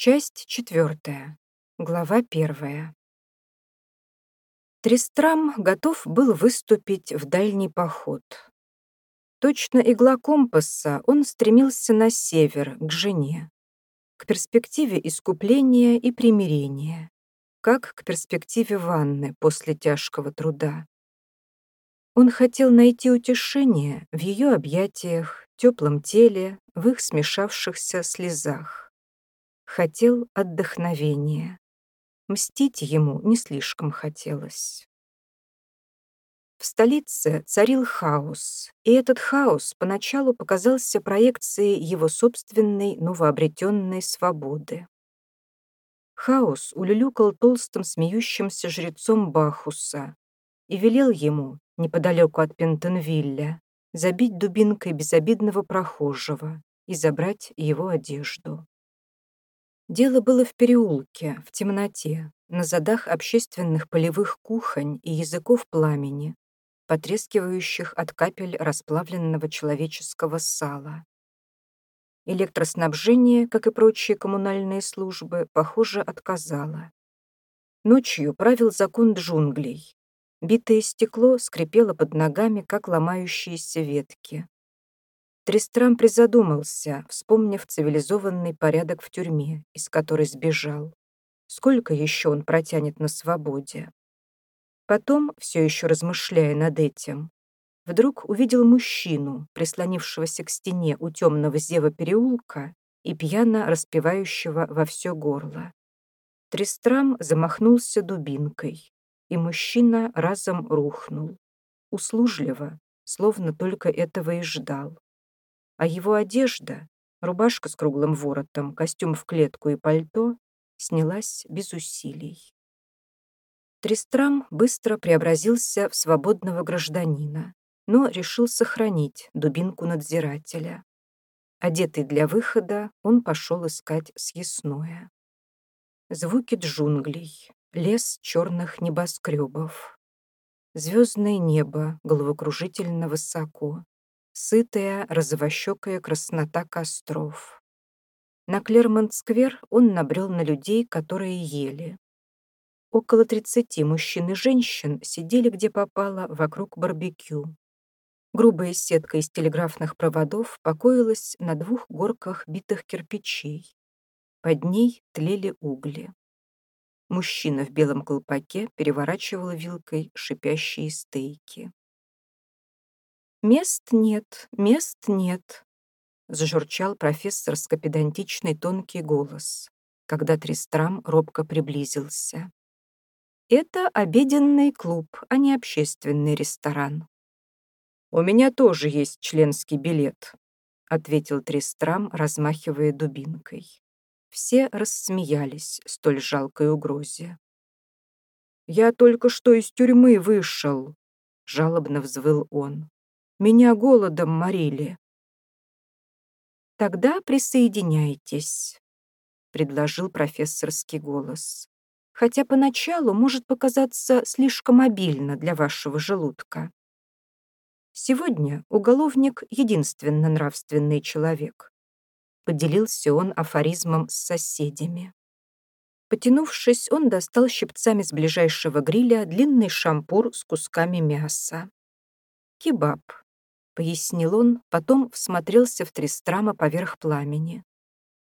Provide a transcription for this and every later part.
Часть четвертая. Глава первая. Тристрам готов был выступить в дальний поход. Точно игла компаса он стремился на север, к жене, к перспективе искупления и примирения, как к перспективе ванны после тяжкого труда. Он хотел найти утешение в ее объятиях, теплом теле, в их смешавшихся слезах хотел отдохновения. Мстить ему не слишком хотелось. В столице царил хаос, и этот хаос поначалу показался проекцией его собственной новообретенной свободы. Хаос улюлюкал толстым смеющимся жрецом Бахуса и велел ему, неподалеку от Пентонвилля, забить дубинкой безобидного прохожего и забрать его одежду. Дело было в переулке, в темноте, на задах общественных полевых кухонь и языков пламени, потрескивающих от капель расплавленного человеческого сала. Электроснабжение, как и прочие коммунальные службы, похоже, отказало. Ночью правил закон джунглей. Битое стекло скрипело под ногами, как ломающиеся ветки. Тристрам призадумался, вспомнив цивилизованный порядок в тюрьме, из которой сбежал. Сколько еще он протянет на свободе? Потом, все еще размышляя над этим, вдруг увидел мужчину, прислонившегося к стене у темного зева переулка и пьяно распевающего во все горло. Тристрам замахнулся дубинкой, и мужчина разом рухнул. Услужливо, словно только этого и ждал а его одежда, рубашка с круглым воротом, костюм в клетку и пальто, снялась без усилий. Тристрам быстро преобразился в свободного гражданина, но решил сохранить дубинку надзирателя. Одетый для выхода, он пошел искать съестное. Звуки джунглей, лес черных небоскребов. Звездное небо головокружительно высоко, сытая розовощекая краснота костров. На Клермонт-сквер он набрел на людей, которые ели. Около тридцати мужчин и женщин сидели где попало вокруг барбекю. Грубая сетка из телеграфных проводов покоилась на двух горках битых кирпичей. Под ней тлели угли. Мужчина в белом колпаке переворачивал вилкой шипящие стейки. «Мест нет, мест нет», — зажурчал профессор с капедантичный тонкий голос, когда Тристрам робко приблизился. «Это обеденный клуб, а не общественный ресторан». «У меня тоже есть членский билет», — ответил Тристрам, размахивая дубинкой. Все рассмеялись столь жалкой угрозе. «Я только что из тюрьмы вышел», — жалобно взвыл он. Меня голодом морили». «Тогда присоединяйтесь», — предложил профессорский голос. «Хотя поначалу может показаться слишком обильно для вашего желудка. Сегодня уголовник — единственно нравственный человек. Поделился он афоризмом с соседями. Потянувшись, он достал щипцами с ближайшего гриля длинный шампур с кусками мяса. Кебаб, пояснил он, потом всмотрелся в Тристрама поверх пламени.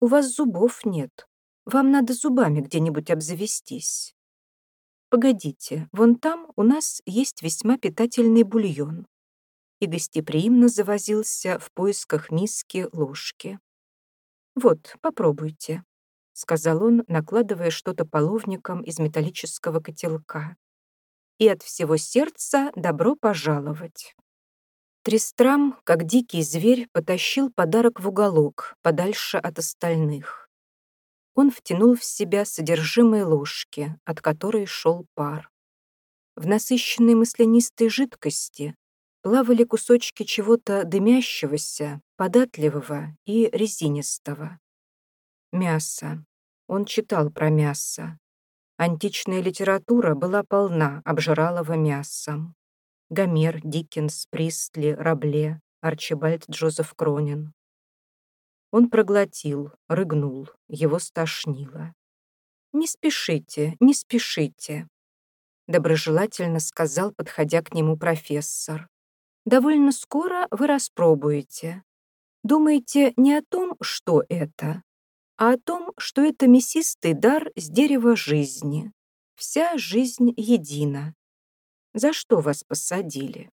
«У вас зубов нет. Вам надо зубами где-нибудь обзавестись. Погодите, вон там у нас есть весьма питательный бульон». И гостеприимно завозился в поисках миски, ложки. «Вот, попробуйте», — сказал он, накладывая что-то половником из металлического котелка. «И от всего сердца добро пожаловать». Тристрам, как дикий зверь, потащил подарок в уголок, подальше от остальных. Он втянул в себя содержимое ложки, от которой шел пар. В насыщенной маслянистой жидкости плавали кусочки чего-то дымящегося, податливого и резинистого. Мясо. Он читал про мясо. Античная литература была полна обжиралого мясом. Гомер, Диккенс, Пристли, Рабле, Арчибальд Джозеф Кронин. Он проглотил, рыгнул, его стошнило. «Не спешите, не спешите», — доброжелательно сказал, подходя к нему профессор. «Довольно скоро вы распробуете. Думаете не о том, что это, а о том, что это мясистый дар с дерева жизни. Вся жизнь едина. За что вас посадили?»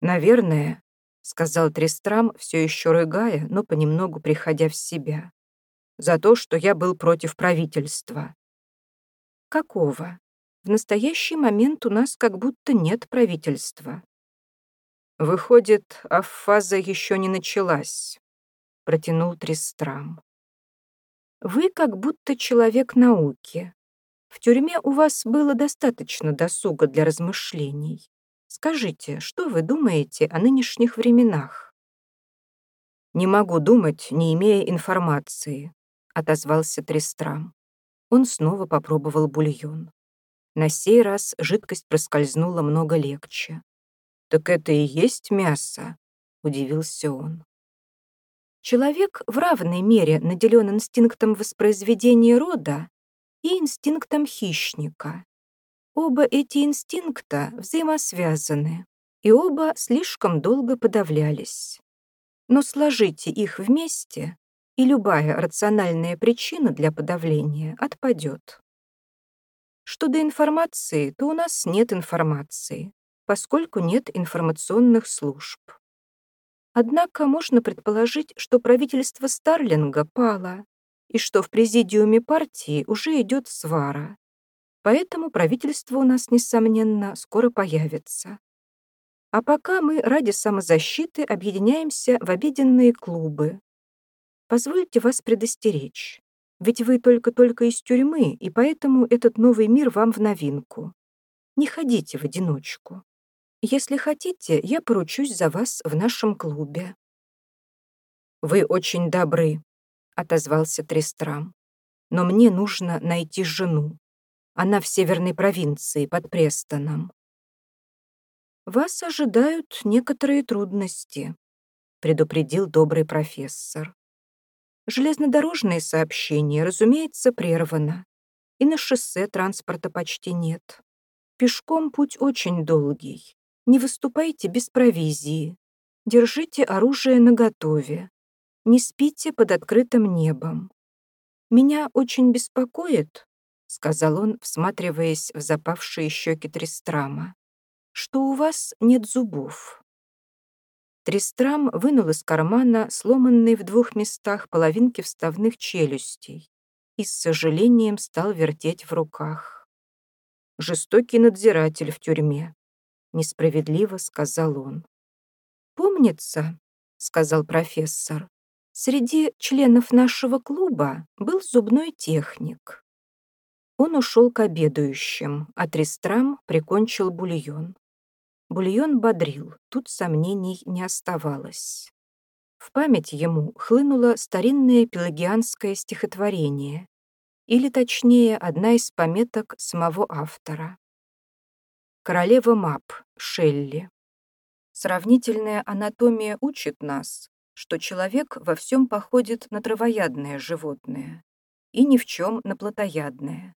«Наверное», — сказал Трестрам, все еще рыгая, но понемногу приходя в себя. «За то, что я был против правительства». «Какого? В настоящий момент у нас как будто нет правительства». «Выходит, аффаза еще не началась», — протянул Трестрам. «Вы как будто человек науки. В тюрьме у вас было достаточно досуга для размышлений. Скажите, что вы думаете о нынешних временах?» «Не могу думать, не имея информации», — отозвался Трестрам. Он снова попробовал бульон. На сей раз жидкость проскользнула много легче. «Так это и есть мясо?» — удивился он. Человек в равной мере наделен инстинктом воспроизведения рода и инстинктом хищника. Оба эти инстинкта взаимосвязаны, и оба слишком долго подавлялись. Но сложите их вместе, и любая рациональная причина для подавления отпадет. Что до информации, то у нас нет информации, поскольку нет информационных служб. Однако можно предположить, что правительство Старлинга пало, и что в президиуме партии уже идет свара, Поэтому правительство у нас, несомненно, скоро появится. А пока мы ради самозащиты объединяемся в обеденные клубы. Позвольте вас предостеречь. Ведь вы только-только из тюрьмы, и поэтому этот новый мир вам в новинку. Не ходите в одиночку. Если хотите, я поручусь за вас в нашем клубе». «Вы очень добры», — отозвался Трестрам. «Но мне нужно найти жену. Она в северной провинции, под Престоном. «Вас ожидают некоторые трудности», — предупредил добрый профессор. «Железнодорожные сообщения, разумеется, прервано, и на шоссе транспорта почти нет. Пешком путь очень долгий. Не выступайте без провизии. Держите оружие наготове. Не спите под открытым небом. Меня очень беспокоит, — сказал он, всматриваясь в запавшие щеки Тристрама, — «что у вас нет зубов». Тристрам вынул из кармана сломанные в двух местах половинки вставных челюстей и с сожалением стал вертеть в руках. «Жестокий надзиратель в тюрьме», — несправедливо сказал он. «Помнится», — сказал профессор, «среди членов нашего клуба был зубной техник. Он ушел к обедающим, а Тристрам прикончил бульон. Бульон бодрил, тут сомнений не оставалось. В память ему хлынуло старинное пелагианское стихотворение, или точнее, одна из пометок самого автора. Королева Мап, Шелли. Сравнительная анатомия учит нас, что человек во всем походит на травоядное животное и ни в чем на плотоядное.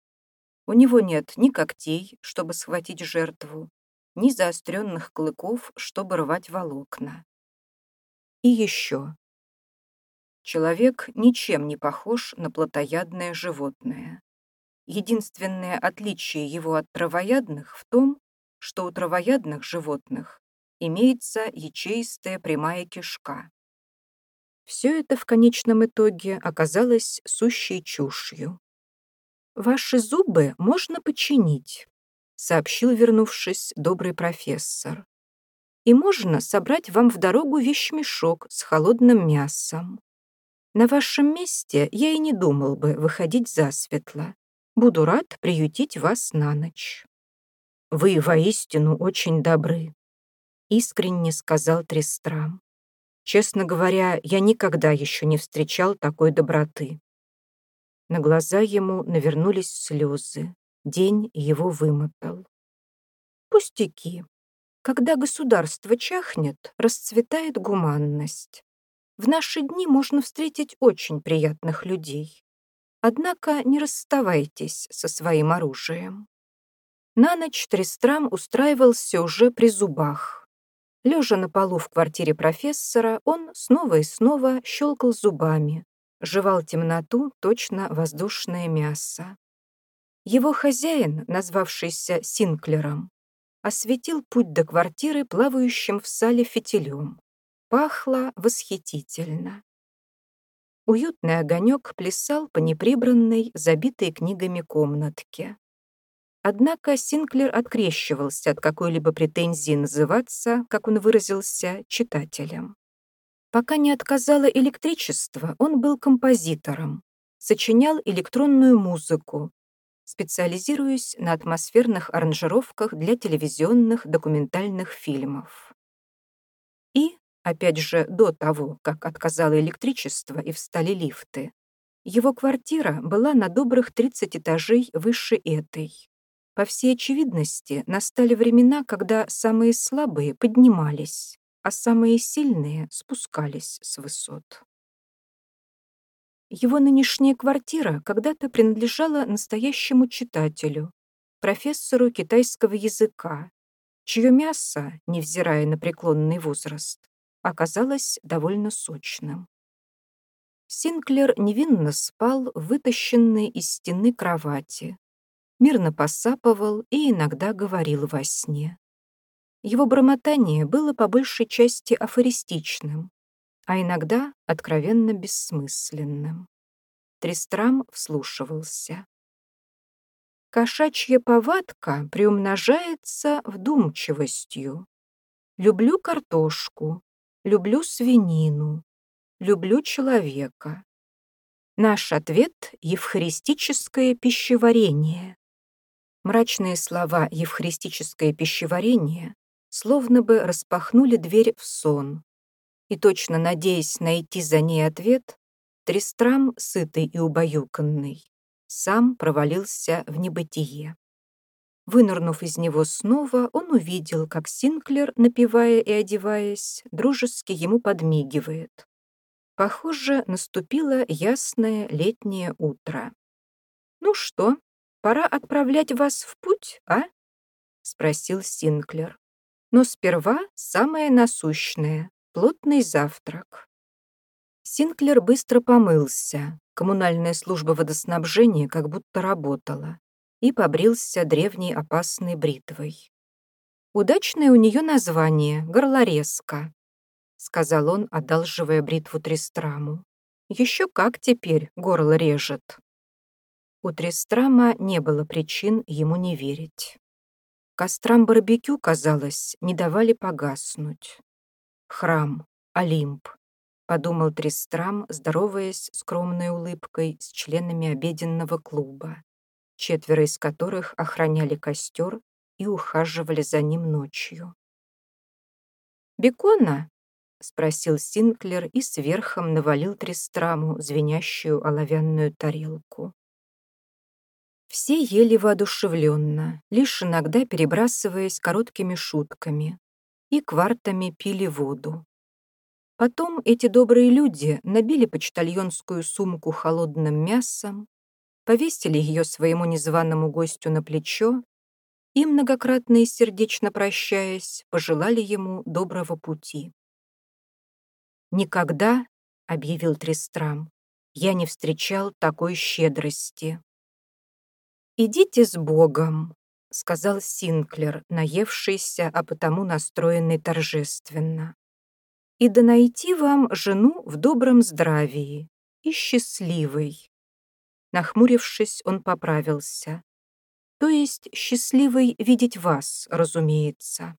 У него нет ни когтей, чтобы схватить жертву, ни заостренных клыков, чтобы рвать волокна. И еще. Человек ничем не похож на плотоядное животное. Единственное отличие его от травоядных в том, что у травоядных животных имеется ячеистая прямая кишка. Все это в конечном итоге оказалось сущей чушью. «Ваши зубы можно починить», — сообщил, вернувшись, добрый профессор. «И можно собрать вам в дорогу вещмешок с холодным мясом. На вашем месте я и не думал бы выходить засветло. Буду рад приютить вас на ночь». «Вы воистину очень добры», — искренне сказал Трестрам. «Честно говоря, я никогда еще не встречал такой доброты. На глаза ему навернулись слезы. День его вымотал. Пустяки. Когда государство чахнет, расцветает гуманность. В наши дни можно встретить очень приятных людей. Однако не расставайтесь со своим оружием. На ночь Тристрам устраивался уже при зубах. Лежа на полу в квартире профессора, он снова и снова щелкал зубами, жевал темноту, точно воздушное мясо. Его хозяин, назвавшийся Синклером, осветил путь до квартиры плавающим в сале фитилем. Пахло восхитительно. Уютный огонек плясал по неприбранной, забитой книгами комнатке. Однако Синклер открещивался от какой-либо претензии называться, как он выразился, читателем. Пока не отказало электричество, он был композитором, сочинял электронную музыку, специализируясь на атмосферных аранжировках для телевизионных документальных фильмов. И, опять же, до того, как отказало электричество и встали лифты, его квартира была на добрых 30 этажей выше этой. По всей очевидности, настали времена, когда самые слабые поднимались, а самые сильные спускались с высот. Его нынешняя квартира когда-то принадлежала настоящему читателю, профессору китайского языка, чье мясо, невзирая на преклонный возраст, оказалось довольно сочным. Синклер невинно спал, вытащенный из стены кровати, мирно посапывал и иногда говорил во сне. Его бормотание было по большей части афористичным, а иногда откровенно бессмысленным. Тристрам вслушивался. Кошачья повадка приумножается вдумчивостью. Люблю картошку, люблю свинину, люблю человека. Наш ответ — евхаристическое пищеварение. Мрачные слова «евхаристическое пищеварение» словно бы распахнули дверь в сон. И точно надеясь найти за ней ответ, Тристрам, сытый и убаюканный, сам провалился в небытие. Вынырнув из него снова, он увидел, как Синклер, напивая и одеваясь, дружески ему подмигивает. Похоже, наступило ясное летнее утро. «Ну что, пора отправлять вас в путь, а?» — спросил Синклер. «Но сперва самое насущное — плотный завтрак». Синклер быстро помылся, коммунальная служба водоснабжения как будто работала, и побрился древней опасной бритвой. «Удачное у нее название — горлорезка», — сказал он, одалживая бритву Тристраму. «Еще как теперь горло режет». У Тристрама не было причин ему не верить. Кострам барбекю, казалось, не давали погаснуть. Храм, Олимп, — подумал Тристрам, здороваясь скромной улыбкой с членами обеденного клуба, четверо из которых охраняли костер и ухаживали за ним ночью. «Бекона?» — спросил Синклер и сверхом навалил Тристраму звенящую оловянную тарелку. Все ели воодушевленно, лишь иногда перебрасываясь короткими шутками, и квартами пили воду. Потом эти добрые люди набили почтальонскую сумку холодным мясом, повесили ее своему незваному гостю на плечо и, многократно и сердечно прощаясь, пожелали ему доброго пути. «Никогда, — объявил Тристрам, — я не встречал такой щедрости». «Идите с Богом», — сказал Синклер, наевшийся, а потому настроенный торжественно и да найти вам жену в добром здравии и счастливой». Нахмурившись, он поправился. «То есть счастливой видеть вас, разумеется».